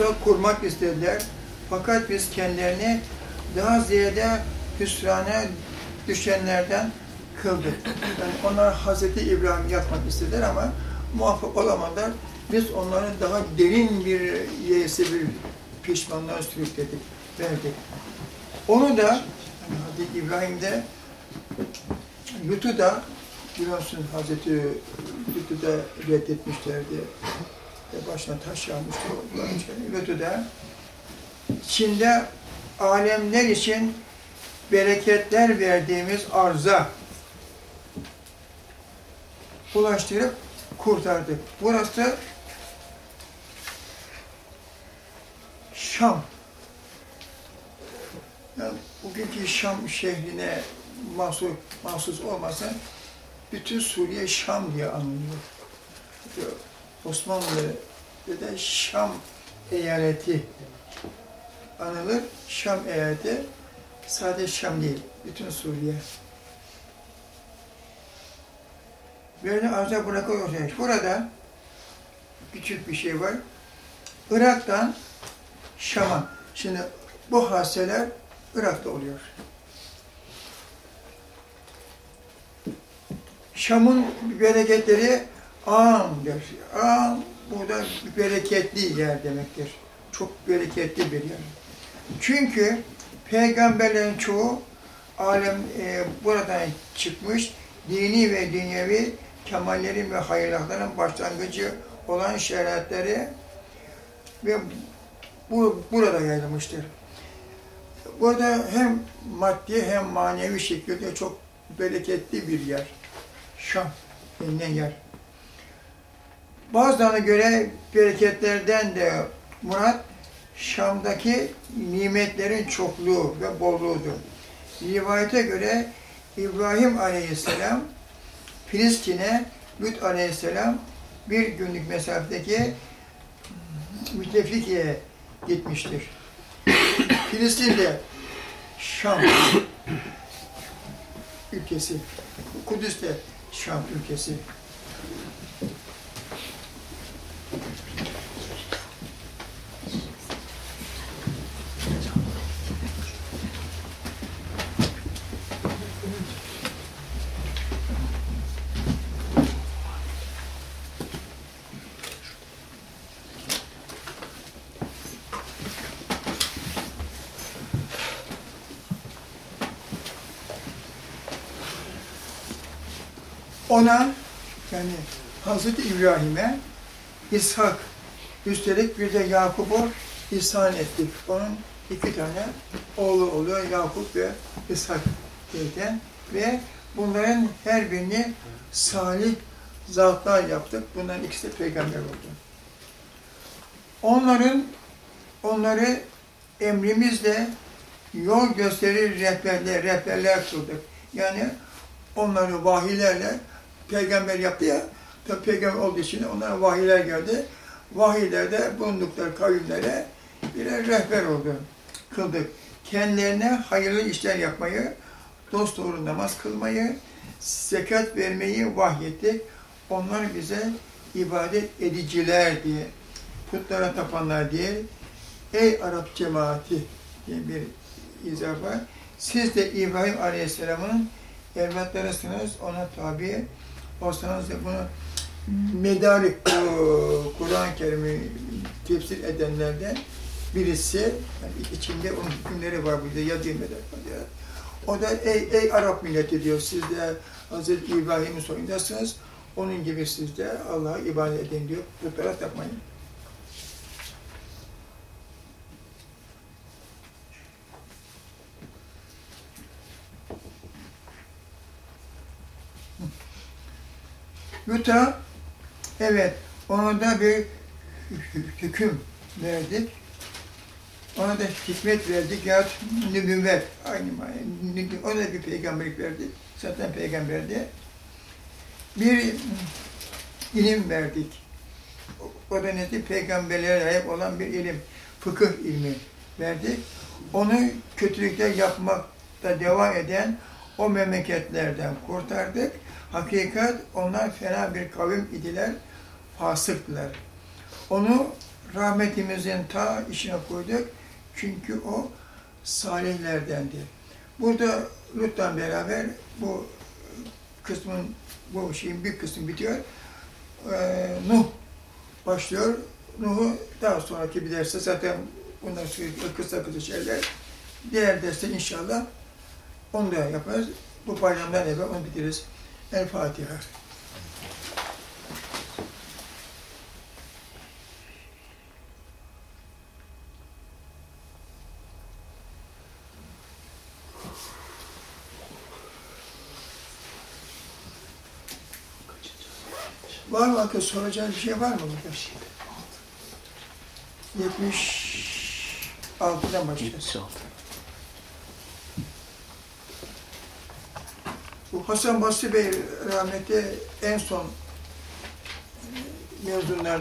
tuzak kurmak istediler. Fakat biz kendilerini daha ziyade hüsrana düşenlerden kıldık. Yani onlar Hazreti İbrahim yapmak istediler ama muvaffak olamadılar. Biz onların daha derin bir yesi bir pişmanlığa sürükledik, verdik. Onu da yani Hazreti İbrahim'de Lut'u da biliyorsun Hazreti Lut'u da reddetmişlerdi. Ve başına taş yağmıştı. Lut'u da Çin'de alemler için bereketler verdiğimiz arza ulaştırıp kurtardık. Burası Şam. Yani bugünkü Şam şehrine mahsus, mahsus olmasa bütün Suriye Şam diye anılıyor. Osmanlı'da da Şam eyaleti anılır. Şam eyaleti sadece Şam değil, bütün Suriye. Böyle arıza bırakıyor ortaya. Burada küçük bir şey var. Irak'tan Şam'a. Şimdi bu haseler Irak'ta oluyor. Şam'ın bereketleri ağamdır. Ağam burada bereketli yer demektir. Çok bereketli bir yer. Çünkü peygamberlerin çoğu alem e, buradan çıkmış, dini ve dünyevi kemallerin ve hayırların başlangıcı olan şeriatları ve bu burada yayılmıştır. Burada hem maddi hem manevi şekilde çok bereketli bir yer. Şam denilen yer. Bazılarına göre bereketlerden de murat Şam'daki nimetlerin çokluğu ve bolluğudur. Rivayete göre İbrahim Aleyhisselam Filistin'e Lut Aleyhisselam bir günlük mesafedeki Müttefiki'ye gitmiştir. Filistin'de Şam ülkesi, Kudüs'te Şam ülkesi. Ona yani Hazreti İbrahim'e İshak üstelik bir de Yakup'u ihsan ettik. Onun iki tane oğlu oluyor Yakup ve İshak derken ve bunların her birini salih zatlar yaptık. Bunların ikisi de peygamber oldu. Onların onları emrimizle yol gösterir rehberler, rehberler kıldık. Yani onları vahiylerle peygamber yaptı ya, tabi peygamber olduğu için onlara vahiyler geldi. Vahiylerde bulundukları kavimlere birer rehber oldu, kıldık. Kendilerine hayırlı işler yapmayı, dost doğru namaz kılmayı, zekat vermeyi vahyettik. Onlar bize ibadet ediciler diye, putlara tapanlar diye, ey Arap cemaati diye bir izah var. Siz de İbrahim Aleyhisselam'ın evlatlarısınız, ona tabi olsanız da bunu medarik Kur'an-ı Kerim'i tefsir edenlerden birisi, yani içinde onun hükümleri var burada, yazıyor medarik. O da ey, ey Arap milleti diyor, siz de Hz. İbrahim'in soyundasınız, onun gibi siz de Allah'a ibadet edin diyor, putlara tapmayın. Yuta, evet, ona da bir hüküm verdik. Ona da hikmet verdik ya nübüvvet, aynı manada. Ona da bir peygamberlik verdik. Zaten peygamberdi. Bir ilim verdik. O da nedir? Peygamberlere layık olan bir ilim. Fıkıh ilmi verdik. Onu kötülükler yapmakta devam eden o memleketlerden kurtardık. Hakikat onlar fena bir kavim idiler, fasıktılar. Onu rahmetimizin ta içine koyduk. Çünkü o salihlerdendi. Burada Lut'la beraber bu kısmın, bu şeyin bir kısmı bitiyor. Ee, Nuh başlıyor. Nuh'u daha sonraki bir derste zaten bunlar kısa kısa şeyler. Diğer derste inşallah onu da yaparız. Bu bayramdan evvel onu bitiririz. El Fatiha. Var mı arkadaş soracağınız bir şey var mı burada? 76'dan başlıyoruz. 76. Bu Hasan Basri Bey rahmetli en son mezunlar